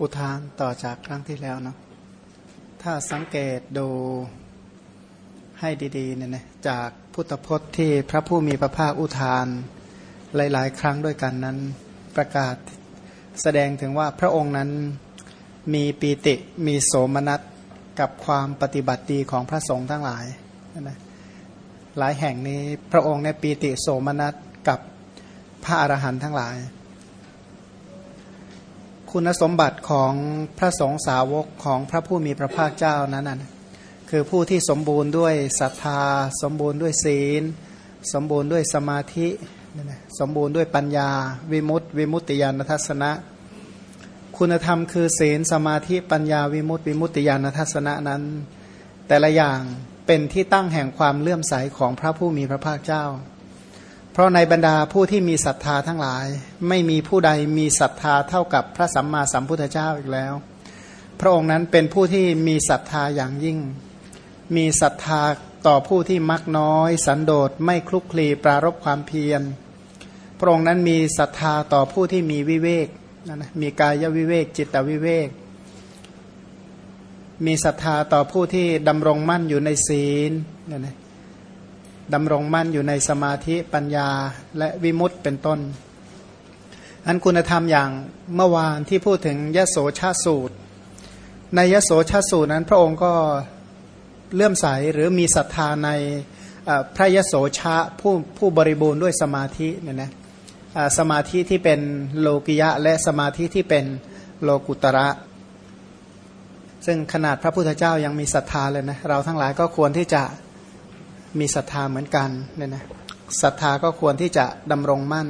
อุทานต่อจากครั้งที่แล้วเนาะถ้าสังเกตดูให้ดีๆเนี่ยนะจากพุทธพจน์ที่พระผู้มีพระภาคอุทานหลาย ๆ ครั้งด้วยกันนั้นประกาศแสดงถึงว่าพระองค์นั้นมีปีติมีโสมนัสกับความปฏิบัติดีของพระสงฆ์ทั้งหลายนะหลายแห่งนี้พระองค์ในปีติโสมนัสกับพระอรหันต์ทั้งหลาย คุณสมบัติของพระสงฆ์สาวกของพระผู้มีพระภาคเจ้านั้นนะคือผู้ที่สมบูรณ์ด้วยศรัทธา สมบูรณ์ด้วยศีล สมบูรณ์ด้วยสมาธิ สมบูรณ์ด้วยปัญญา วิมุตติ วิมุตติญาณทัศนะ คุณธรรมคือศีลสมาธิปัญญาวิมุตติวิมุตติญาณทัศนะนั้น แต่ละอย่างเป็นที่ตั้งแห่งความเลื่อมใสของพระผู้มีพระภาคเจ้า ราะในบรรดาผู้ที่มีศรัทธาทั้งหลาย ไม่มีผู้ใดมีศรัทธาเท่ากับพระสัมมาสัมพุทธเจ้าอีกแล้ว พระองค์นั้นเป็นผู้ที่มีศรัทธาอย่างยิ่ง มีศรัทธาต่อผู้ที่มักน้อย สันโดษไม่คลุกคลีปรารบความเพียร พระองค์นั้นมีศรัทธาต่อผู้ที่มีวิเวกนะมีกายวิเวกจิตวิเวก มีศรัทธาต่อผู้ที่ดำรงมั่นอยู่ในศีลเนี่ยนะ ดำรงมั่นอยู่ในสมาธิปัญญาและวิมุตต์เป็นต้น อันคุณธรรมอย่างเมื่อวานที่พูดถึงยโสชาสูตร ในยโสชาสูตรนั้นพระองค์ก็เลื่อมใสหรือมีศรัทธาในพระยโสชาผู้ผู้บริบูรณ์ด้วยสมาธิเนี่ยนะสมาธิที่เป็นโลกิยะและสมาธิที่เป็นโลกุตระ ซึ่งขนาดพระพุทธเจ้ายังมีศรัทธาเลยนะเราทั้งหลายก็ควรที่จะ มีศรัทธาเหมือนกันเนี่ยนะศรัทธาก็ควรที่จะดำรงมั่น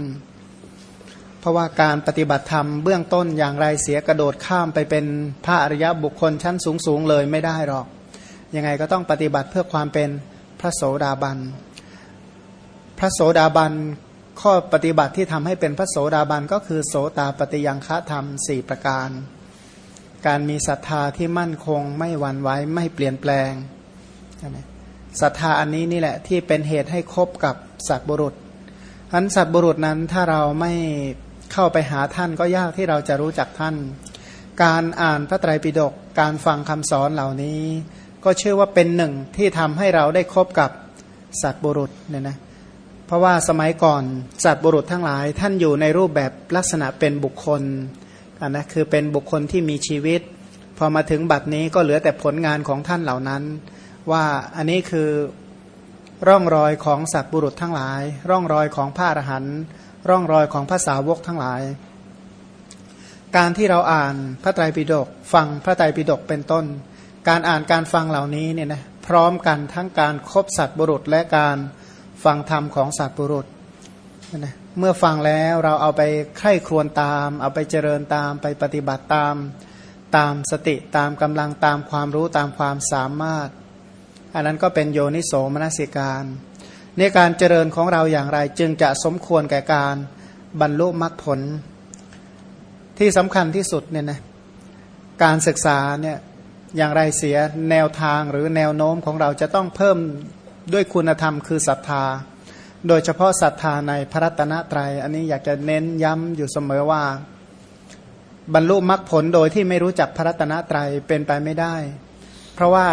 เพราะว่าการปฏิบัติธรรมเบื้องต้นอย่างไรเสียกระโดดข้ามไปเป็นพระอริยบุคคลชั้นสูงสูงเลยไม่ได้หรอก ยังไงก็ต้องปฏิบัติเพื่อความเป็นพระโสดาบัน พระโสดาบันข้อปฏิบัติที่ทำให้เป็นพระโสดาบันก็คือโสตาปฏิยังฆธรรมสี่ประการ การมีศรัทธาที่มั่นคงไม่หวั่นไหวไม่เปลี่ยนแปลงนะ ศรัทธาอันนี้นี่แหละที่เป็นเหตุให้คบกับสัตบุรุษอันสัตบุรุษนั้นถ้าเราไม่เข้าไปหาท่านก็ยากที่เราจะรู้จักท่าน การอ่านพระไตรปิฎกการฟังคำสอนเหล่านี้ ก็เชื่อว่าเป็นหนึ่งที่ทำให้เราได้คบกับสัตบุรุษเนี่ยนะเพราะว่าสมัยก่อนสัตบุรุษทั้งหลาย ท่านอยู่ในรูปแบบลักษณะเป็นบุคคลนนะคือเป็นบุคคลที่มีชีวิต พอมาถึงบัดนี้ก็เหลือแต่ผลงานของท่านเหล่านั้น ว่าอันนี้คือร่องรอยของสัตว์บุรุษทั้งหลาย ร่องรอยของพระอรหันต์ร่องรอยของภาษาวกทั้งหลาย การที่เราอ่านพระไตรปิฎกฟังพระไตรปิฎกเป็นต้น การอ่านการฟังเหล่านี้เนี่ยนะพร้อมกันทั้งการครบสัตว์บุรุษและการฟังธรรมของสัตว์บุรุษนะเมื่อฟังแล้วเราเอาไปไข้ครวนตาม เอาไปเจริญตามไปปฏิบัติตาม ตามสติตามกำลังตามความรู้ตามความสามารถ อันนั้นก็เป็นโยนิโสมนสิการในการเจริญของเราอย่างไรจึงจะสมควรแก่การบรรลุมรรคผล ที่สำคัญที่สุดเนี่ยนะการศึกษาเนี่ยอย่างไรเสียแนวทางหรือแนวโน้มของเราจะต้องเพิ่มด้วยคุณธรรมคือศรัทธา โดยเฉพาะศรัทธาในพระรัตนตรยัย อันนี้อยากจะเน้นย้ำอยู่เสมอว่า บรรลุมรรคผลโดยที่ไม่รู้จักพระรัตนตรัยเป็นไปไม่ได้ เพราะว่า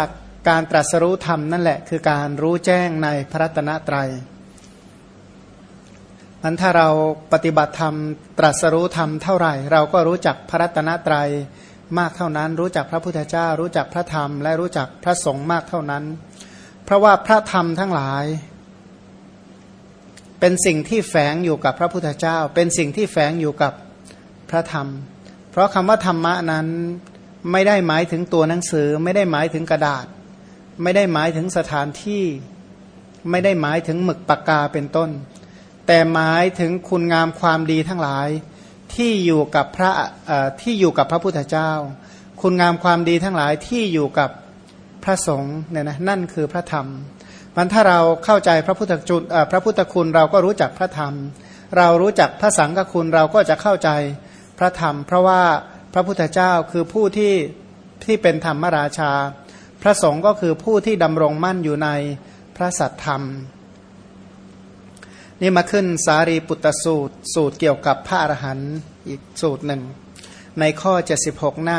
การตรัสรู้ธรรมนั่นแหละ คือการรู้แจ้งในพระรัตนตรมันถ้าเราปฏิบัติธรรม ตรัสรู้ธรรมเท่าไหร่ เราก็รู้จักพระรัตนตรมากเท่านั้น รู้จักพระพุทธเจ้า รู้จักพระธรรม และรู้จักพระสงฆ์มากเท่านั้น เพราะว่าพระธรรมทั้งหลาย เป็นสิ่งที่แฝงอยู่กับพระพุทธเจ้า เป็นสิ่งที่แฝงอยู่กับพระธรรม เพราะคำว่าธรรมะนั้นไม่ได้หมายถึงตัวหนังสือไม่ได้หมายถึงกระดาษ ไม่ได้หมายถึงสถานที่ ไม่ได้หมายถึงหมึกปากกาเป็นต้น แต่หมายถึงคุณงามความดีทั้งหลาย ที่อยู่กับพระที่อยู่กับพระพุทธเจ้า คุณงามความดีทั้งหลายที่อยู่กับพระสงฆ์เนี่ยนะนั่นคือพระธรรมมันถ้าเราเข้าใจพระพุทธจุพระพุทธคุณเราก็รู้จักพระธรรม เรารู้จักพระสังฆคุณเราก็จะเข้าใจพระธรรม เพราะว่าพระพุทธเจ้าคือผู้ที่ที่เป็นธรรมราชา พระสงฆ์ก็คือผู้ที่ดำรงมั่นอยู่ในพระสัตธรรม นี่มาขึ้นสารีปุตตสูตร สูตรเกี่ยวกับพระอรหันต์อีกสูตรหนึ่ง ในข้อ 76 หน้า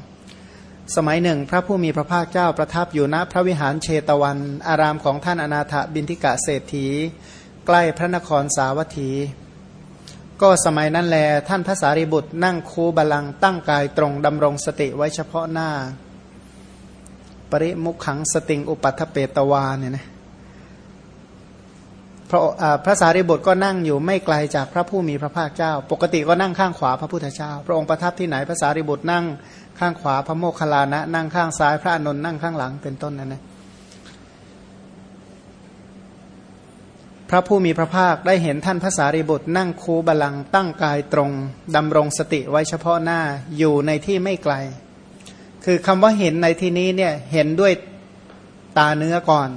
322 สมัยหนึ่ง พระผู้มีพระภาคเจ้าประทับอยู่ณพระวิหารเชตวัน อารามของท่านอนาถบินทิกะเศรษฐี ใกล้พระนครสาวัตถี ก็สมัยนั้นแลท่านพระสารีบุตรนั่งคูบาลังตั้งกายตรงดำรงสติไว้เฉพาะหน้า ปริมุขขังสติงอุปัฏฐเปตวาเนี่ยนะพระพระสารีบุตรก็นั่งอยู่ไม่ไกลจากพระผู้มีพระภาคเจ้า ปกติก็นั่งข้างขวาพระพุทธเจ้า พระองค์ประทับที่ไหนพระสารีบุตรนั่งข้างขวาพระโมคคัลลานะ นั่งข้างซ้ายพระอนุนนั่งข้างหลังเป็นต้นนั่นนะพระผู้มีพระภาคได้เห็นท่านพระสารีบุตรนั่งคูบาลังตั้งกายตรงดำรงสติไว้เฉพาะหน้าอยู่ในที่ไม่ไกล คือคำว่าเห็นในที่นี้เนี่ยเห็นด้วยตาเนื้อก่อน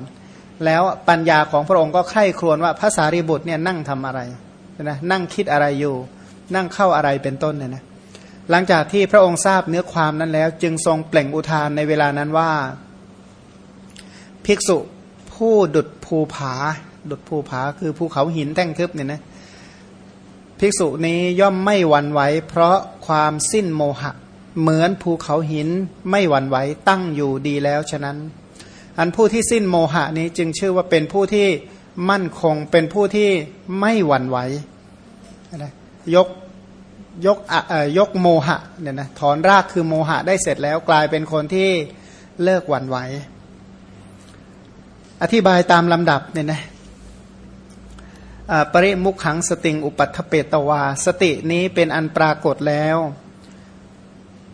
แล้วปัญญาของพระองค์ก็ไข้ครวญว่าพระสารีบุตรเนี่ยนั่งทำอะไรนะนั่งคิดอะไรอยู่ นั่งเข้าอะไรเป็นต้นเนี่ยนะหลังจากที่พระองค์ทราบเนื้อความนั้นแล้ว จึงทรงเปล่งอุทานในเวลานั้นว่า ภิกษุผู้ดุดภูผา ดุดภูผาคือภูเขาหินแท่งทึบเนี่ยนะภิกษุนี้ย่อมไม่หวั่นไหวเพราะความสิ้นโมหะ เหมือนภูเขาหินไม่หวั่นไหวตั้งอยู่ดีแล้วฉะนั้น อันผู้ที่สิ้นโมหะนี้จึงชื่อว่าเป็นผู้ที่มั่นคงเป็นผู้ที่ไม่หวั่นไหวยกยกยกโมหะเนี่ยนะถอนรากคือโมหะได้เสร็จแล้วกลายเป็นคนที่เลิกหวั่นไหว อธิบายตามลำดับเนี่ยนะปริมุขขังสติงอุปัฏฐเปตวา สตินี้เป็นอันปรากฏแล้ว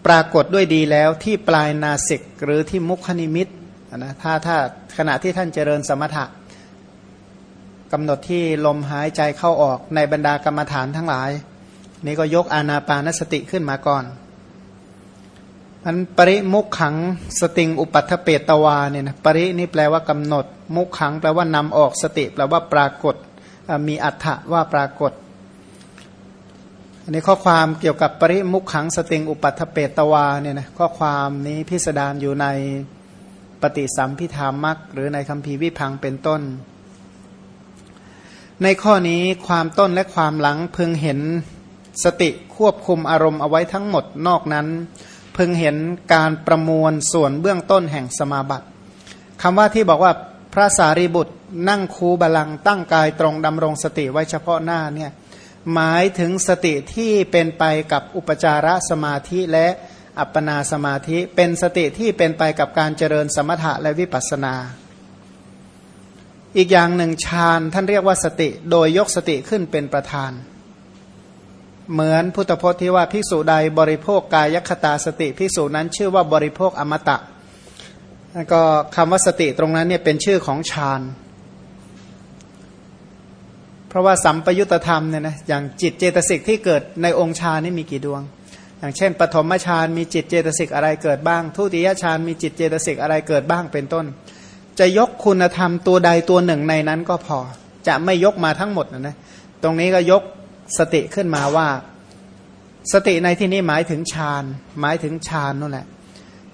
ปรากฏด้วยดีแล้วที่ปลายนาสิกหรือที่มุขนิมิตนะถ้าถ้าขณะที่ท่านเจริญสมถะกำหนดที่ลมหายใจเข้าออกในบรรดากรรมฐานทั้งหลาย นี่ก็ยกอานาปานสติขึ้นมาก่อนอันปริมุขขังสติงอุปัฏฐเปตวาเนี่ยนะปรินี่แปลว่ากำหนด มุขขังแปลว่านำออกสติแปลว่าปรากฏมีอัฏฐะว่าปรากฏ อันนี้ข้อความเกี่ยวกับปริมุขขังสติงอุปัฏฐเปตวาเนี่ยนะข้อความนี้พิสดารอยู่ในปฏิสัมพิธามักหรือในคำพีวิพังเป็นต้น ในข้อนี้ความต้นและความหลังพึงเห็นสติควบคุมอารมณ์เอาไว้ทั้งหมดนอกนั้น พึงเห็นการประมวลส่วนเบื้องต้นแห่งสมาบัติคำว่าที่บอกว่าพระสารีบุตรนั่งคูบาลังตั้งกายตรงดำรงสติไว้เฉพาะหน้าเนี่ย หมายถึงสติที่เป็นไปกับอุปจารสมาธิและอัปปนาสมาธิ เป็นสติที่เป็นไปกับการเจริญสมถะและวิปัสนา อีกอย่างหนึ่งฌานท่านเรียกว่าสติโดยยกสติขึ้นเป็นประธาน เหมือนพุทธพจน์ที่ว่าภิกษุใดบริโภคกายคตาสติภิกษุนั้นชื่อว่าบริโภคอมตะแล้วก็คำว่าสติตรงนั้นเนี่ยเป็นชื่อของฌานเพราะว่าสัมปยุตธรรมเนี่ยนะอย่างจิตเจตสิกที่เกิดในองค์ฌานนี่มีกี่ดวง อย่างเช่น ปฐมฌานมีจิตเจตสิกอะไรเกิดบ้าง ทุติยฌานมีจิตเจตสิกอะไรเกิดบ้างเป็นต้น จะยกคุณธรรมตัวใดตัวหนึ่งในนั้นก็พอ จะไม่ยกมาทั้งหมดนะนะตรงนี้ก็ยกสติขึ้นมาว่า สติในที่นี้หมายถึงฌานหมายถึงฌานนั่นแหละ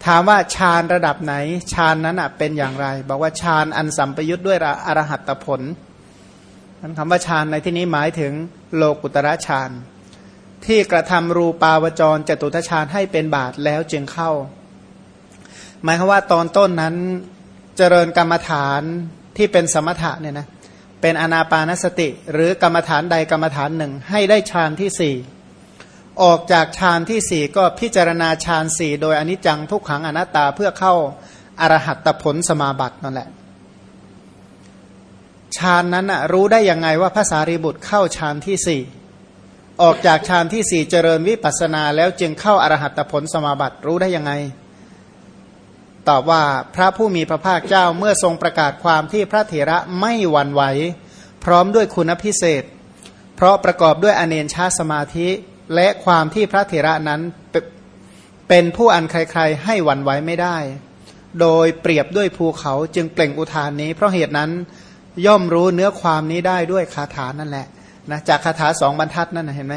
ถามว่าฌานระดับไหนฌานนั้นเป็นอย่างไร บอกว่าฌานอันสัมปยุทธ์ด้วยอรหัตผล นั้นคำว่าฌานในที่นี้หมายถึงโลกุตระฌานที่กระทำรูปาวจรจตุทชาญให้เป็นบาทแล้วจึงเข้า หมายคือว่าตอนต้นนั้นเจริญกรรมฐานที่เป็นสมถะเนี่ยนะเป็นอนาปานสติ หรือกรรมฐานใดกรรมฐานหนึ่ง ให้ได้ฌานที่สี่ออกจากฌานที่สี่ก็พิจารณาฌานสี่โดยอนิจจังทุกขังอนัตตาเพื่อเข้าอารหัตผลสมาบัตินั่นแหละ ฌานนั้นรู้ได้ยังไงว่าพระสารีบุตรเข้าฌานที่สี่ออกจากฌานที่สี่เจริญวิปัสนาแล้วจึงเข้าอรหัตผลสมาบัติรู้ได้ยังไง ตอบว่าพระผู้มีพระภาคเจ้าเมื่อทรงประกาศความที่พระเถระไม่หวั่นไหว พร้อมด้วยคุณพิเศษ เพราะประกอบด้วยอเนนชาสมาธิและความที่พระเถระนั้นเป็นผู้อันใครๆ ให้หวั่นไหวไม่ได้ โดยเปรียบด้วยภูเขาจึงเปล่งอุทานนี้ เพราะเหตุนั้น ย่อมรู้เนื้อความนี้ได้ด้วยคาถานั่นแหละนะจากคาถาสองบรรทัดนั่นนะเห็นไหม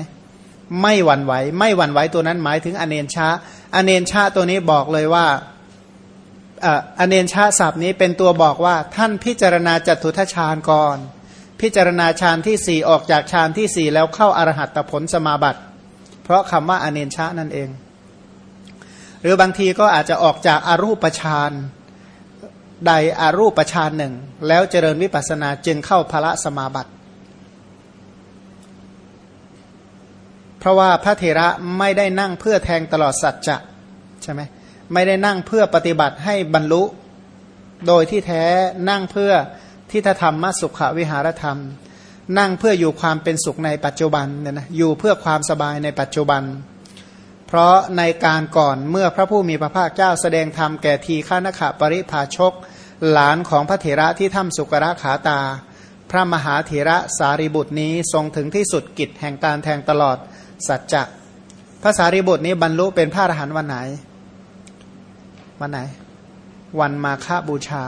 ไม่หวั่นไหว ไม่หวั่นไหวตัวนั้นหมายถึงอเนนชาอเนนชาตัวนี้บอกเลยว่าอเนนชาศัพท์นี้เป็นตัวบอกว่าท่านพิจารณาจัตุทชาญก่อน พิจารณาฌานที่สี่ออกจากฌานที่สี่แล้วเข้าอารหัตผลสมาบัติ เพราะคำว่าอเนนชะนั่นเอง หรือบางทีก็อาจจะออกจากอารูปฌาน ใดอารูปฌานหนึ่ง แล้วเจริญวิปัสนาจึงเข้าพระสมาบัติ เพราะว่าพระเถระไม่ได้นั่งเพื่อแทงตลอดสัจจะใช่ไหมไม่ได้นั่งเพื่อปฏิบัติให้บรรลุ โดยที่แท้นั่งเพื่อทิฏฐธรรมมสุขวิหารธรรม นั่งเพื่ออยู่ความเป็นสุขในปัจจุบันเนี่ยนะอยู่เพื่อความสบายในปัจจุบัน เพราะในการก่อนเมื่อพระผู้มีพระภาคเจ้าแสดงธรรมแก่ทีฆานขะปริภาชก หลานของพระเถระที่ถ้ำสุกระขาตา พระมหาเถระสารีบุตรนี้ทรงถึงที่สุดกิจแห่งการแทงตลอดสัจจะพระสารีบุตรนี้บรรลุเป็นพระอรหันต์วันไหน วันไหน วันมาฆบูชา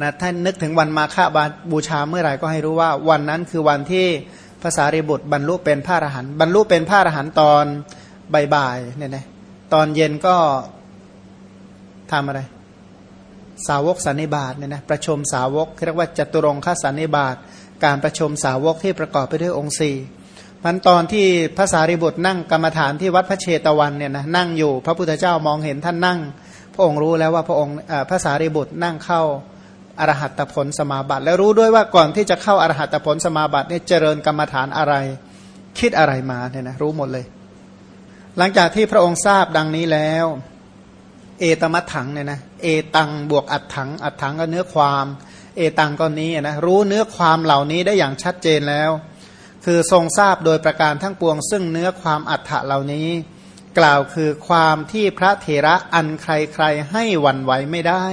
นะท่านนึกถึงวันมาฆบูชาเมื่อไหร่ก็ให้รู้ว่า วันนั้นคือวันที่ภาษาริบุตรบรรลุเป็นพระอรหันต์บรรลุเป็นพระอรหันต์ตอน บ่ายๆเนี่ยนะตอนเย็นก็ทำอะไร สาวกสันนิบาตเนี่ยนะประชุมสาวกเรียกว่าจตุรงคสันนิบาตการประชุมสาวกที่ประกอบไปด้วยองค์สี่มันตอนที่ภาษาริบุตรนั่งกรรมฐานที่วัดพระเชตวันเนี่ยนะนั่งอยู่ พระพุทธเจ้ามองเห็นท่านนั่ง พระองค์รู้แล้วว่าพระองค์ภาษาริบุตรนั่งเข้าอรหัตผลสมาบัติ แล้วรู้ด้วยว่าก่อนที่จะเข้าอรหัตผลสมาบัติเนี่ยเจริญกรรมฐานอะไร คิดอะไรมาเนี่ยนะรู้หมดเลย หลังจากที่พระองค์ทราบดังนี้แล้ว เอตมัตถังเนี่ยนะเอตังบวกอัดถัง อัดถังก็เนื้อความ เอตังก็นี้นะรู้เนื้อความเหล่านี้ได้อย่างชัดเจนแล้ว คือทรงทราบโดยประการทั้งปวง ซึ่งเนื้อความอัฏฐะเหล่านี้ กล่าวคือความที่พระเถระอันใครๆให้วันไหวไม่ได้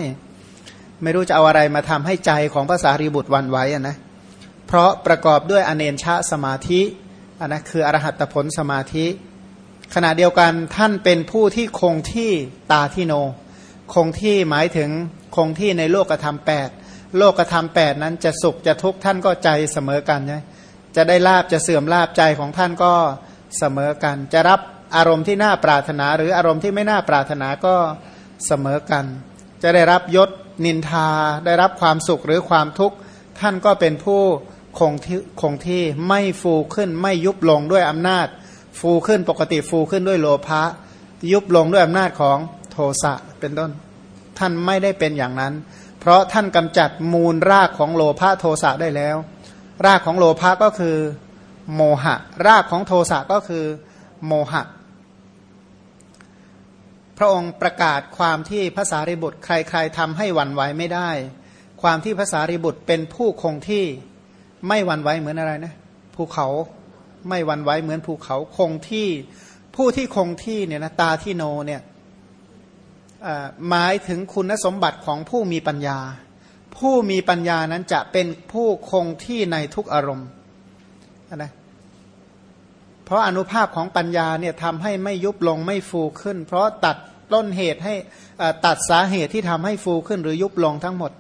ไม่รู้จะเอาอะไรมาทำให้ใจของภาษารีบุตรวันไหวอะนะเพราะประกอบด้วยอเนนชาสมาธิอันนะคืออรหัตผลสมาธิ ขณะเดียวกันท่านเป็นผู้ที่คงที่ตาที่โน คงที่หมายถึงคงที่ในโลกธรรมแปดโลกธรรมแปดนั้นจะสุขจะทุกข์ท่านก็ใจเสมอกันใช่จะได้ลาบจะเสื่อมลาบใจของท่านก็เสมอกัน จะรับอารมณ์ที่น่าปรารถนา หรืออารมณ์ที่ไม่น่าปรารถนาก็เสมอกัน จะได้รับยศนินทา ได้รับความสุขหรือความทุกข์ท่านก็เป็นผู้คงที่คงที่ไม่ฟูขึ้นไม่ยุบลงด้วยอำนาจ ฟูขึ้นปกติฟูขึ้นด้วยโลภะยุบลงด้วยอำนาจของโทสะเป็นต้น ท่านไม่ได้เป็นอย่างนั้น เพราะท่านกำจัดมูลรากของโลภะโทสะได้แล้ว รากของโลภะก็คือโมหะ รากของโทสะก็คือโมหะ พระองค์ประกาศความที่ภาษาริบุตรใครๆทำให้หวั่นไหวไม่ได้ ความที่ภาษาริบุตรเป็นผู้คงที่ไม่หวั่นไหวเหมือนอะไรนะภูเขา ไม่หวั่นไหวเหมือนภูเขาคงที่ผู้ที่คงที่เนี่ยนะตาที่โนเนี่ยหมายถึงคุณสมบัติของผู้มีปัญญา ผู้มีปัญญานั้นจะเป็นผู้คงที่ในทุกอารมณ์นะเพราะอนุภาพของปัญญาเนี่ยทำให้ไม่ยุบลงไม่ฟูขึ้น เพราะตัดต้นเหตุให้ตัดสาเหตุที่ทำให้ฟูขึ้นหรือยุบลงทั้งหมด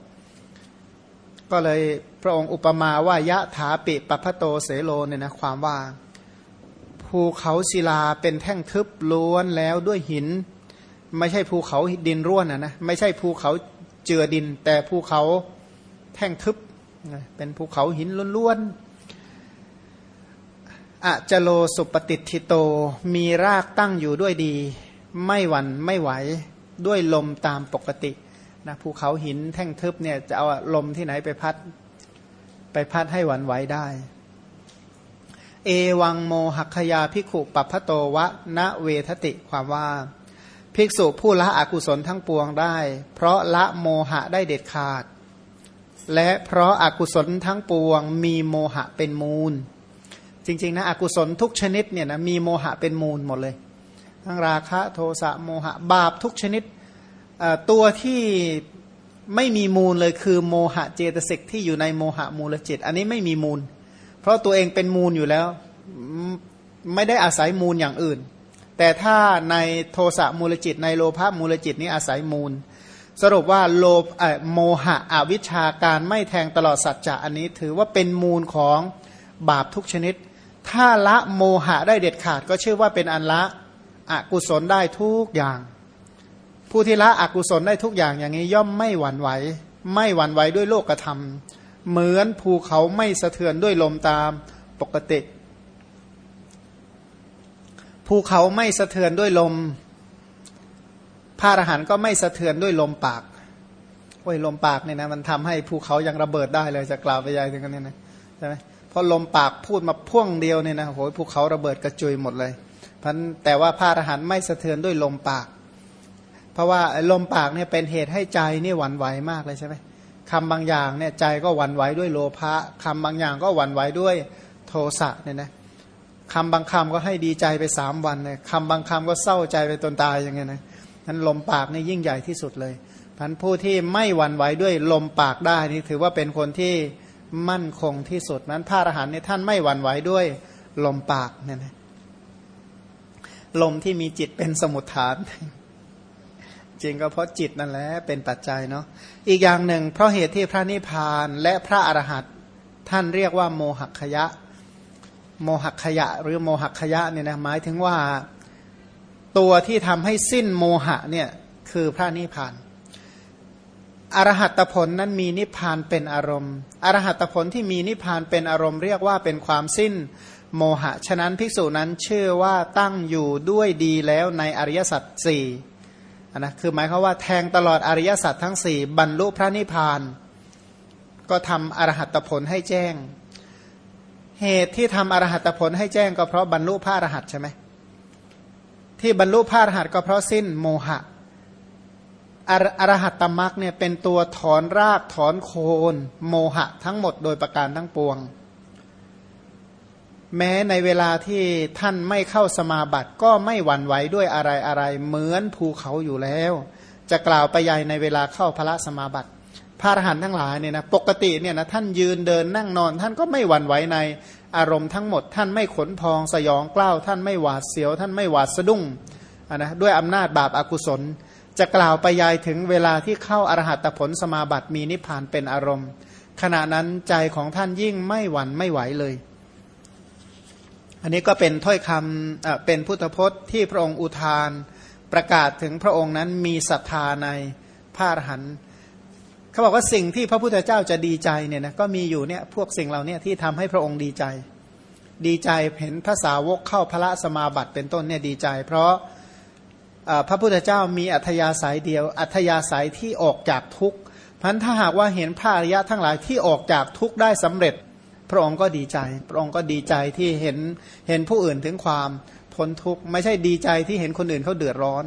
ก็เลยพระองค์อุปมาว่ายะถาปิปัพโตเสโลเนี่ยนะความว่าภูเขาศิลาเป็นแท่งทึบล้วนแล้วด้วยหิน ไม่ใช่ภูเขาดินร่วนนะนะไม่ใช่ภูเขาเจือดิน แต่ภูเขาแท่งทึบเป็นภูเขาหินล้วนๆอะจโลสุปฏิทิโตมีรากตั้งอยู่ด้วยดี ไม่หวั่นไม่ไหวด้วยลมตามปกติ นะภูเขาหินแท่งทึบเนี่ยจะเอาลมที่ไหนไปพัดไปพัดให้หวั่นไหวได้ เอวังโมหักยาพิขุปัพโตวะณเวทติความว่า ภิกษุผู้ละอกุศลทั้งปวงได้ เพราะละโมหะได้เด็ดขาด และเพราะอากุศลทั้งปวง มีโมหะเป็นมูล จริงๆนะอกุศลทุกชนิดเนี่ยนะมีโมหะเป็นมูลหมดเลย ทั้งราคะโทสะโมหะบาปทุกชนิด ตัวที่ไม่มีมูลเลยคือโมหะเจตสิกที่อยู่ในโมหะมูลจิต อันนี้ไม่มีมูล เพราะตัวเองเป็นมูลอยู่แล้ว ไม่ได้อาศัยมูลอย่างอื่น แต่ถ้าในโทสะมูลจิต ในโลภะมูลจิตนี้อาศัยมูล สรุปว่าโลภโมหะอวิชาการไม่แทงตลอดสัจจะอันนี้ ถือว่าเป็นมูลของบาปทุกชนิด ถ้าละโมหะได้เด็ดขาดก็ชื่อว่าเป็นอันละอกุศลได้ทุกอย่าง ผู้ที่ละอกุศลได้ทุกอย่างอย่างนี้ย่อมไม่หวั่นไหว ไม่หวั่นไหวด้วยโลกธรรม เหมือนภูเขาไม่สะเทือนด้วยลมตามปกติ ภูเขาไม่สะเทือนด้วยลมพระอรหันต์ก็ไม่สะเทือนด้วยลมปากโอ้ยลมปากเนี่ยนะมันทำให้ภูเขายังระเบิดได้เลยจะกล่าวไปยายถึงกันเนี่ยนะใช่ไหมเพราะลมปากพูดมาพ่วงเดียวเนี่ยนะโอ้ยภูเขาระเบิดกระจุยหมดเลยพันแต่ว่าพระอรหันต์ไม่สะเทือนด้วยลมปาก เพราะว่าลมปากเนี่ยเป็นเหตุให้ใจนี่หวั่นไหวมากเลยใช่ไหมคำบางอย่างเนี่ยใจก็หวั่นไหวด้วยโลภะคำบางอย่างก็หวั่นไหวด้วยโทสะเนี่ยนะคำบางคำก็ให้ดีใจไปสามวันเลยคำบางคำก็เศร้าใจไปตนตายอย่างเงี้ยนะนั้นลมปากนี่ยิ่งใหญ่ที่สุดเลยพันผู้ที่ไม่หวั่นไหวด้วยลมปากได้นี่ถือว่าเป็นคนที่มั่นคงที่สุดนั้นพระอรหันต์เนี่ยท่านไม่หวั่นไหวด้วยลมปากเนี่ยนะลมที่มีจิตเป็นสมุทฐาน ริงก็เพราะจิตนั่นแหละเป็นปัจจัยเนาะอีกอย่างหนึ่งเพราะเหตุที่พระนิพพานและพระอรหันต์ท่านเรียกว่าโมหขยะ โมหขยะ หรือโมหขยะเนี่ยนะหมายถึงว่าตัวที่ทำให้สิ้นโมหะเนี่ยคือพระนิพพานอรหัตผลนั้นมีนิพพานเป็นอารมณ์อรหัตผลที่มีนิพพานเป็นอารมณ์ เรียกว่าเป็นความสิ้นโมหะ ฉะนั้นภิกษุนั้นเชื่อว่าตั้งอยู่ด้วยดีแล้วในอริยสัจสี่ นะคือหมายความว่าแทงตลอดอริยสัจทั้งสี่บรรลุพระนิพพาน ก็ทำอรหัตผลให้แจ้ง เหตุที่ทำอรหัตผลให้แจ้งก็เพราะบรรลุพระอรหัตใช่ไหมที่บรรลุพระอรหัตก็เพราะสิ้นโมหะอรหัตตมรักเนี่ยเป็นตัวถอนรากถอนโคน โมหะทั้งหมดโดยประการทั้งปวง แม้ในเวลาที่ท่านไม่เข้าสมาบัติก็ไม่หวั่นไหวด้วยอะไรอะไรเหมือนภูเขาอยู่แล้ว จะกล่าวไปใหญ่ในเวลาเข้าพระสมาบัติ พระอรหันต์ทั้งหลายเนี่ยนะปกติเนี่ยนะท่านยืนเดินนั่งนอน ท่านก็ไม่หวั่นไหวในอารมณ์ทั้งหมด ท่านไม่ขนพองสยองกล้าวท่านไม่หวาดเสียว ท่านไม่หวาดสะดุ้งนะด้วยอำนาจบาปอากุศล จะกล่าวไปยายถึงเวลาที่เข้าอรหัตผลสมาบัติมีนิพพานเป็นอารมณ์ ขณะนั้นใจของท่านยิ่งไม่หวั่นไม่ไหวเลย อันนี้ก็เป็นถ้อยคำเป็นพุทธพจน์ที่พระองค์อุทาน ประกาศถึงพระองค์นั้นมีศรัทธาในพระอรหันต์เขาบอกว่าสิ่งที่พระพุทธเจ้าจะดีใจเนี่ยนะก็มีอยู่เนี่ยพวกสิ่งเหล่านี้ที่ทำให้พระองค์ดีใจ ดีใจเห็นภาษาวกเข้าพระสมาบัติเป็นต้นเนี่ยดีใจ เพราะพระพุทธเจ้ามีอัธยาศัยเดียว อัธยาศัยที่ออกจากทุกข์พันถ้าหากว่าเห็นพระอริยะทั้งหลายที่ออกจากทุกข์ได้สำเร็จ ระองค์ก็ดีใจ พระองค์ก็ดีใจที่เห็นเห็นผู้อื่นถึงความพ้นทุกข์ไม่ใช่ดีใจที่เห็นคนอื่นเขาเดือดร้อน